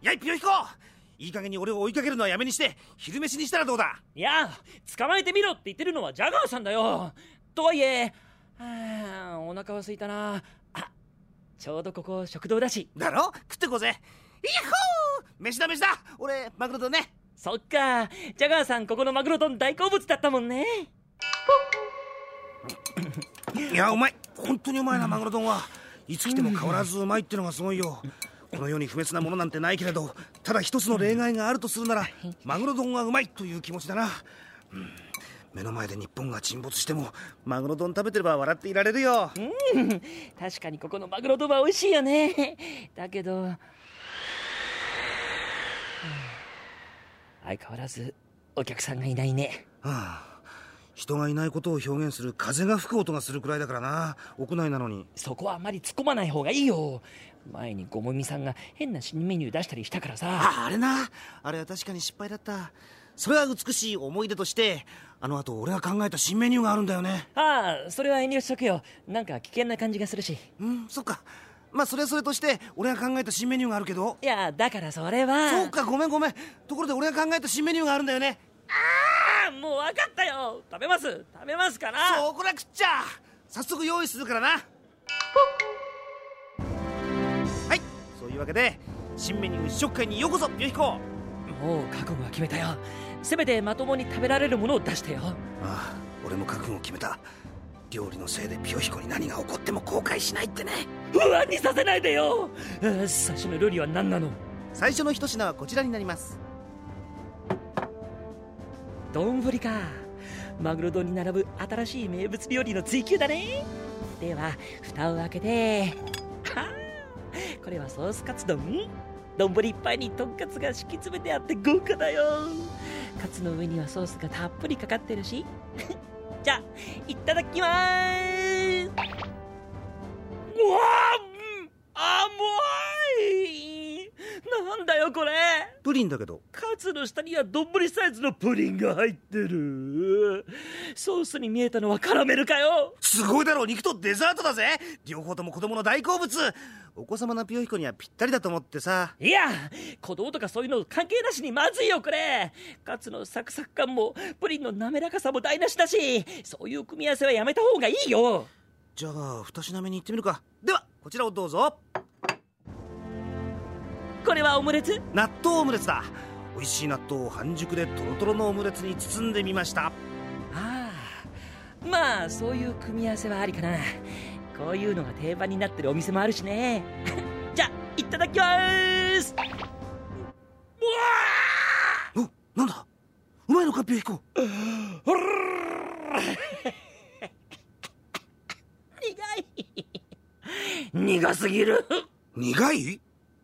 やいピヨヒコ。いい加減に俺を追いかけるのはやめにして昼飯にしたらどうだ。いや捕まえてみろって言ってるのはジャガーさんだよ。とはいえはあお腹は空いたな。あちょうどここ食堂だし。だろ？食ってこうぜ。イヤッホー！飯だ飯だ。俺マグロ丼ね。そっか。ジャガーさんここのマグロ丼大好物だったもんね。いやうまい本当にうまいなマグロ丼はいつ来ても変わらずうまいってのがすごいよこの世に不滅なものなんてないけれどただ一つの例外があるとするならマグロ丼はうまいという気持ちだな、うん。目の前で日本が沈没してもマグロ丼食べてれば笑っていられるよ。うん。確かにここのマグロ丼は美味しいよね。だけど相変わらずお客さんがいないね。はあ人がいないことを表現する風が吹く音がするくらいだからな。屋内なのに。そこはあんまり突っ込まない方がいいよ。前にごもみさんが変な新メニュー出したりしたからさ。ああれな。あれは確かに失敗だった。それは美しい思い出としてあの後俺が考えた新メニューがあるんだよね。ああそれは遠慮しとくよ。なんか危険な感じがするし。うんそっか。まあそれはそれとして俺が考えた新メニューがあるけど。いやだからそれは。そうかごめんごめん。ところで俺が考えた新メニューがあるんだよね。ああもう分かったよ。食べます。食べますからそうこれ食っちゃ。早速用意するからな。はい。そういうわけで新メニュー試食会にようこそピヨヒコもう覚悟は決めたよ。せめてまともに食べられるものを出してよ。ああ俺も覚悟を決めた。料理のせいでピヨヒコに何が起こっても後悔しないってね。不安にさせないでよ。あ最初の料理は何なの？最初の一品はこちらになります丼か。マグロ丼に並ぶ新しい名物料理の追求だね。では蓋を開けて。はあ。これはソースカツ丼。丼いっぱいにとんかつが敷き詰めてあって豪華だよ。カツの上にはソースがたっぷりかかってるし。じゃあいただきます。うわあ甘いなんだよこれ。プリンだけど。カツの下には丼サイズのプリンが入ってる。ソースに見えたのはカラメルかよ。すごいだろ肉とデザートだぜ。両方とも子供の大好物。お子様のピヨヒコにはぴったりだと思ってさ。いや子供とかそういうの関係なしにまずいよこれ。カツのサクサク感もプリンの滑らかさも台無しだしそういう組み合わせはやめた方がいいよ。じゃあ二品目に行ってみるか。ではこちらをどうぞこれはオムレツ？納豆オムレツだ。美味しい納豆を半熟でトロトロのオムレツに包んでみました。ああまあそういう組み合わせはありかな。こういうのが定番になってるお店もあるしね。じゃあいただきます。うわおなんだ？うまいのかピヨヒコ苦い。苦すぎる。苦い？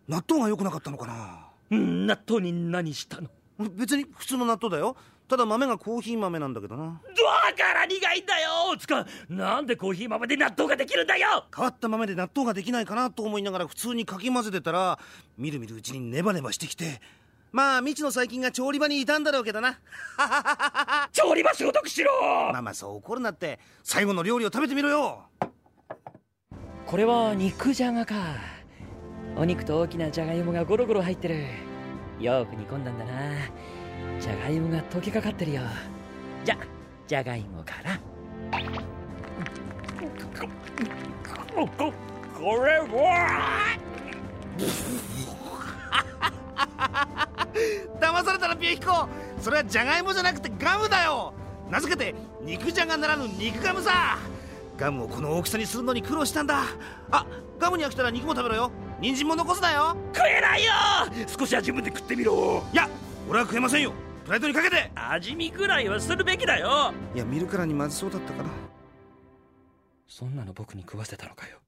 納豆が良くなかったのかな？うん納豆に何したの？別に普通の納豆だよ。ただ豆がコーヒー豆なんだけどな。だから苦いんだよ！つかなんでコーヒー豆で納豆ができるんだよ！変わった豆で納豆ができないかなと思いながら普通にかき混ぜてたらみるみるうちにネバネバしてきてまあ未知の細菌が調理場にいたんだろうけどな。調理場消毒しろ！まあまあそう怒るなって最後の料理を食べてみろよ。これは肉じゃがかお肉と大きなじゃがいもがゴロゴロ入ってる。よく煮込んだんだな。じゃがいもが溶けかかってるよ。じゃじゃがいもから。こここれは騙されたらピヨヒコそれはジャガイモじゃなくてガムだよ名付けて肉じゃがならぬ肉ガムさガムをこの大きさにするのに苦労したんだ。あガムに飽きたら肉も食べろよ。人参も残すなよ食えないよ！少しは自分で食ってみろ。いや俺は食えませんよ。プライドにかけて。味見ぐらいはするべきだよ。いや見るからにまずそうだったからそんなの僕に食わせたのかよ